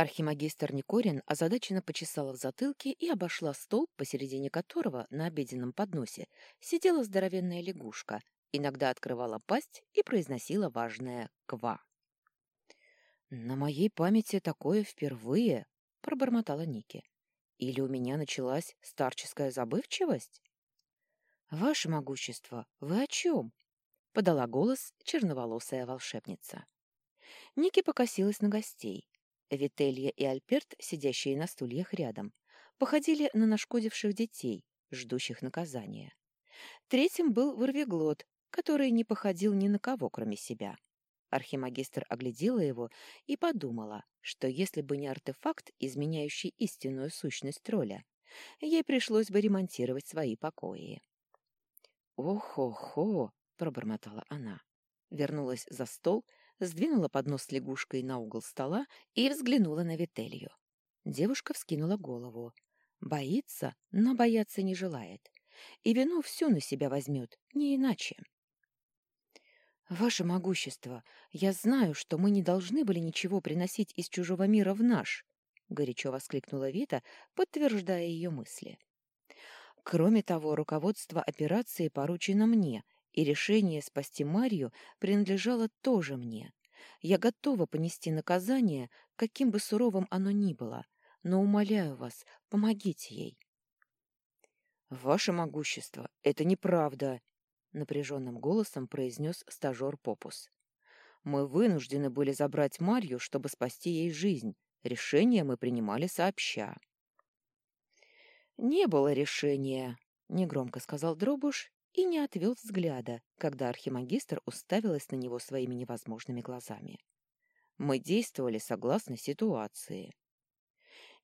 Архимагистр Никорин озадаченно почесала в затылке и обошла стол, посередине которого на обеденном подносе сидела здоровенная лягушка, иногда открывала пасть и произносила важное «ква». «На моей памяти такое впервые», — пробормотала Ники. «Или у меня началась старческая забывчивость?» «Ваше могущество, вы о чем?» — подала голос черноволосая волшебница. Ники покосилась на гостей. Вителья и Альперт, сидящие на стульях рядом, походили на нашкодивших детей, ждущих наказания. Третьим был Ворвиглот, который не походил ни на кого, кроме себя. Архимагистр оглядела его и подумала, что если бы не артефакт, изменяющий истинную сущность тролля, ей пришлось бы ремонтировать свои покои. «Ох-хо-хо!» — пробормотала она. Вернулась за стол сдвинула поднос с лягушкой на угол стола и взглянула на Вителью. Девушка вскинула голову. Боится, но бояться не желает. И вину всю на себя возьмет, не иначе. «Ваше могущество, я знаю, что мы не должны были ничего приносить из чужого мира в наш», — горячо воскликнула Вита, подтверждая ее мысли. «Кроме того, руководство операции поручено мне, и решение спасти Марью принадлежало тоже мне. Я готова понести наказание, каким бы суровым оно ни было, но умоляю вас, помогите ей. «Ваше могущество, это неправда!» — напряженным голосом произнес стажер Попус. «Мы вынуждены были забрать Марью, чтобы спасти ей жизнь. Решение мы принимали сообща». «Не было решения», — негромко сказал Дробуш и не отвел взгляда, когда архимагистр уставилась на него своими невозможными глазами. Мы действовали согласно ситуации.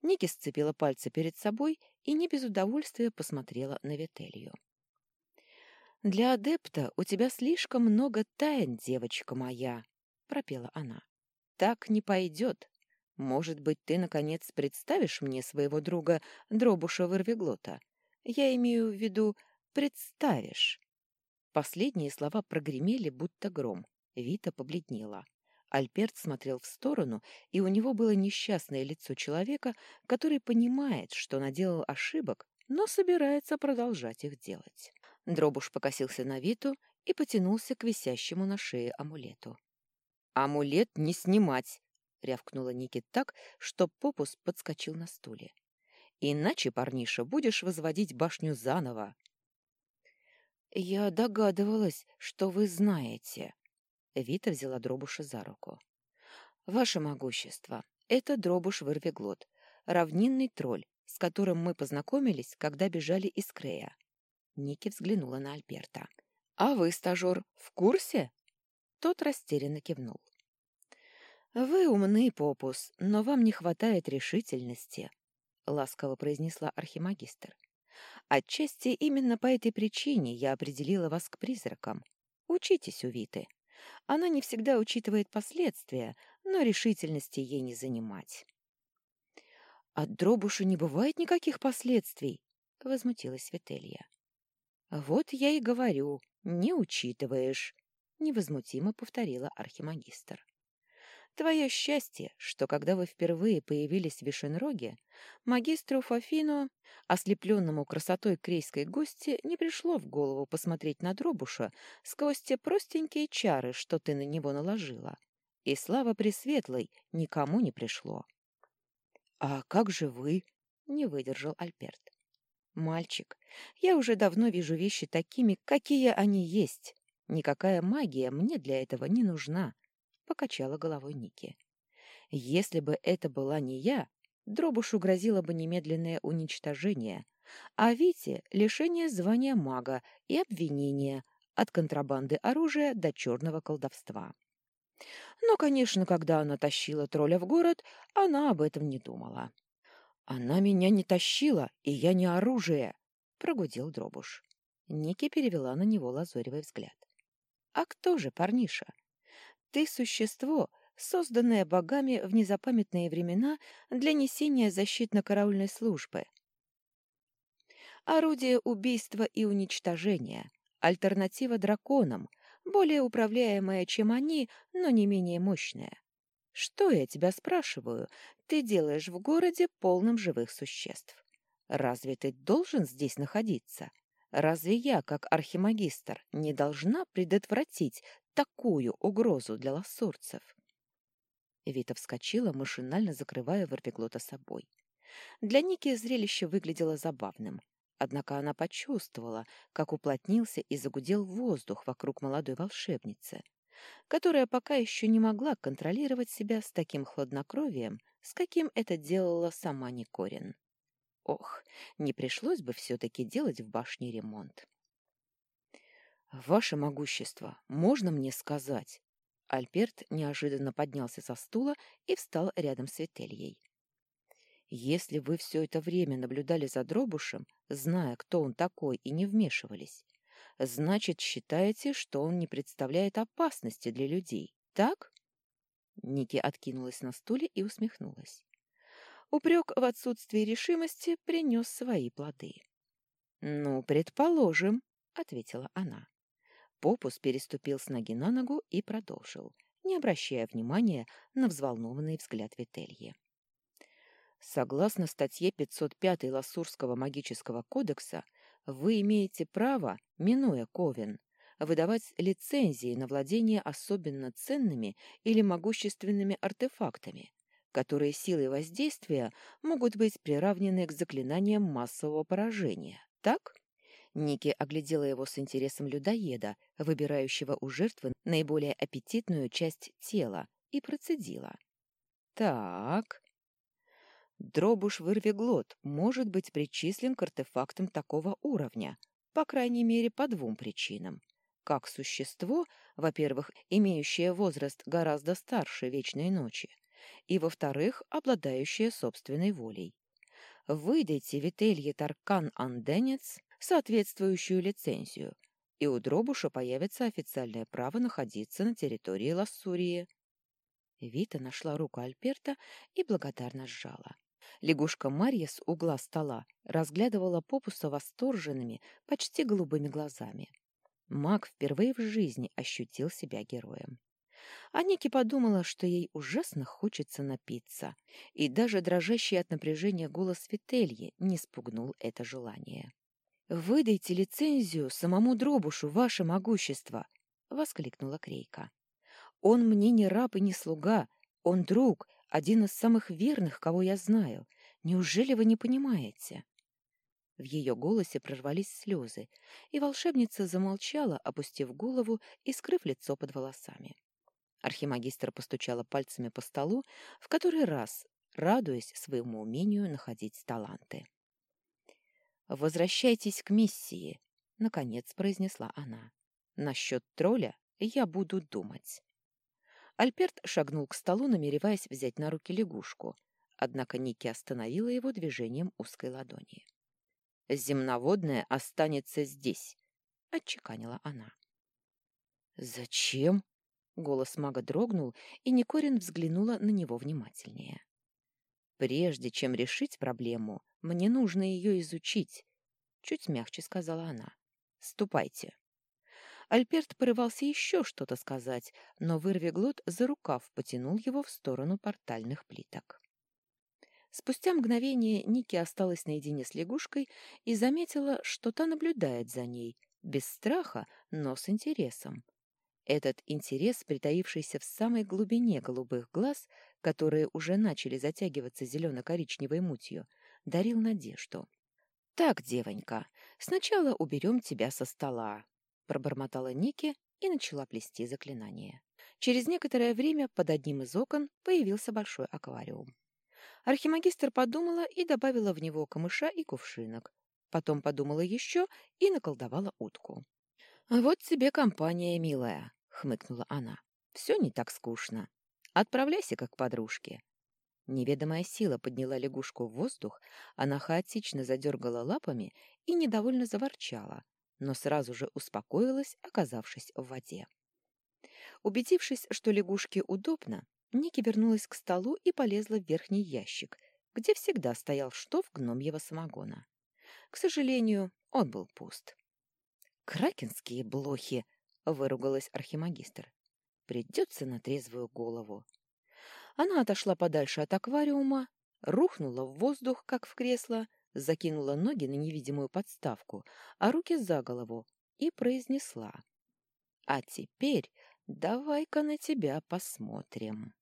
Ники сцепила пальцы перед собой и не без удовольствия посмотрела на Вителью. «Для адепта у тебя слишком много тайн, девочка моя», — пропела она. «Так не пойдет. Может быть, ты, наконец, представишь мне своего друга Дробуша Вырвиглота? Я имею в виду представишь. Последние слова прогремели, будто гром. Вита побледнела. Альберт смотрел в сторону, и у него было несчастное лицо человека, который понимает, что наделал ошибок, но собирается продолжать их делать. Дробуш покосился на Виту и потянулся к висящему на шее амулету. «Амулет не снимать!» — рявкнула Ники так, что Попус подскочил на стуле. «Иначе, парниша, будешь возводить башню заново!» «Я догадывалась, что вы знаете». Вита взяла Дробуша за руку. «Ваше могущество, это Дробуш Вырвиглот, равнинный тролль, с которым мы познакомились, когда бежали из Крея». Ники взглянула на Альберта. «А вы, стажер, в курсе?» Тот растерянно кивнул. «Вы умны, Попус, но вам не хватает решительности», — ласково произнесла архимагистр. Отчасти именно по этой причине я определила вас к призракам. Учитесь у Виты. Она не всегда учитывает последствия, но решительности ей не занимать. «От дробуша не бывает никаких последствий», — возмутилась Вителья. «Вот я и говорю, не учитываешь», — невозмутимо повторила архимагистр. Твое счастье, что когда вы впервые появились в Вишенроге, магистру Фафину, ослепленному красотой крейской гости, не пришло в голову посмотреть на Дробуша сквозь те простенькие чары, что ты на него наложила. И слава Пресветлой никому не пришло. — А как же вы? — не выдержал Альберт. — Мальчик, я уже давно вижу вещи такими, какие они есть. Никакая магия мне для этого не нужна. —— покачала головой Ники. «Если бы это была не я, Дробушу грозило бы немедленное уничтожение, а Вите — лишение звания мага и обвинения от контрабанды оружия до черного колдовства». Но, конечно, когда она тащила тролля в город, она об этом не думала. «Она меня не тащила, и я не оружие!» — прогудел Дробуш. Ники перевела на него лазоревый взгляд. «А кто же, парниша? Ты — существо, созданное богами в незапамятные времена для несения защитно-караульной службы. Орудие убийства и уничтожения, альтернатива драконам, более управляемая, чем они, но не менее мощная. Что я тебя спрашиваю? Ты делаешь в городе полным живых существ. Разве ты должен здесь находиться? Разве я, как архимагистр, не должна предотвратить такую угрозу для лассурцев? Вита вскочила, машинально закрывая Ворвиглота собой. Для Ники зрелище выглядело забавным. Однако она почувствовала, как уплотнился и загудел воздух вокруг молодой волшебницы, которая пока еще не могла контролировать себя с таким хладнокровием, с каким это делала сама Никорин. Ох, не пришлось бы все-таки делать в башне ремонт. «Ваше могущество, можно мне сказать?» Альберт неожиданно поднялся со стула и встал рядом с Вительей. Если вы все это время наблюдали за Дробушем, зная, кто он такой, и не вмешивались, значит, считаете, что он не представляет опасности для людей, так? Ники откинулась на стуле и усмехнулась. Упрек в отсутствии решимости принес свои плоды. «Ну, предположим», — ответила она. Попус переступил с ноги на ногу и продолжил, не обращая внимания на взволнованный взгляд Вительи. Согласно статье 505 Лассурского магического кодекса, вы имеете право, минуя Ковен, выдавать лицензии на владение особенно ценными или могущественными артефактами, которые силой воздействия могут быть приравнены к заклинаниям массового поражения. Так? Ники оглядела его с интересом людоеда, выбирающего у жертвы наиболее аппетитную часть тела, и процедила. «Так, Дробуш вырвиглот может быть причислен к артефактам такого уровня, по крайней мере, по двум причинам. Как существо, во-первых, имеющее возраст гораздо старше Вечной Ночи, и, во-вторых, обладающее собственной волей. Выдайте Вителье Таркан Анденец соответствующую лицензию, и у Дробуша появится официальное право находиться на территории Лассурии. Вита нашла руку Альперта и благодарно сжала. Лягушка Марья с угла стола разглядывала Попуса восторженными, почти голубыми глазами. Маг впервые в жизни ощутил себя героем. А Ники подумала, что ей ужасно хочется напиться, и даже дрожащий от напряжения голос Вительи не спугнул это желание. «Выдайте лицензию самому Дробушу, ваше могущество!» — воскликнула Крейка. «Он мне не раб и не слуга, он друг, один из самых верных, кого я знаю. Неужели вы не понимаете?» В ее голосе прорвались слезы, и волшебница замолчала, опустив голову и скрыв лицо под волосами. Архимагистр постучала пальцами по столу, в который раз, радуясь своему умению находить таланты. «Возвращайтесь к миссии», — наконец произнесла она. «Насчет тролля я буду думать». Альперт шагнул к столу, намереваясь взять на руки лягушку, однако Ники остановила его движением узкой ладони. «Земноводная останется здесь», — отчеканила она. «Зачем?» — голос мага дрогнул, и Никорин взглянула на него внимательнее. «Прежде чем решить проблему, мне нужно ее изучить», — чуть мягче сказала она. «Ступайте». Альперт порывался еще что-то сказать, но вырвиглот за рукав потянул его в сторону портальных плиток. Спустя мгновение Ники осталась наедине с лягушкой и заметила, что та наблюдает за ней, без страха, но с интересом. Этот интерес, притаившийся в самой глубине голубых глаз, которые уже начали затягиваться зелено-коричневой мутью, дарил надежду. «Так, девонька, сначала уберем тебя со стола, пробормотала Ники и начала плести заклинание. Через некоторое время под одним из окон появился большой аквариум. Архимагистр подумала и добавила в него камыша и кувшинок. Потом подумала еще и наколдовала утку. «Вот тебе компания, милая», — хмыкнула она. «Все не так скучно. Отправляйся как подружке». Неведомая сила подняла лягушку в воздух, она хаотично задергала лапами и недовольно заворчала, но сразу же успокоилась, оказавшись в воде. Убедившись, что лягушке удобно, Ники вернулась к столу и полезла в верхний ящик, где всегда стоял штоф гномьего самогона. К сожалению, он был пуст. «Кракенские блохи!» — выругалась архимагистр. «Придется на трезвую голову». Она отошла подальше от аквариума, рухнула в воздух, как в кресло, закинула ноги на невидимую подставку, а руки за голову и произнесла. «А теперь давай-ка на тебя посмотрим».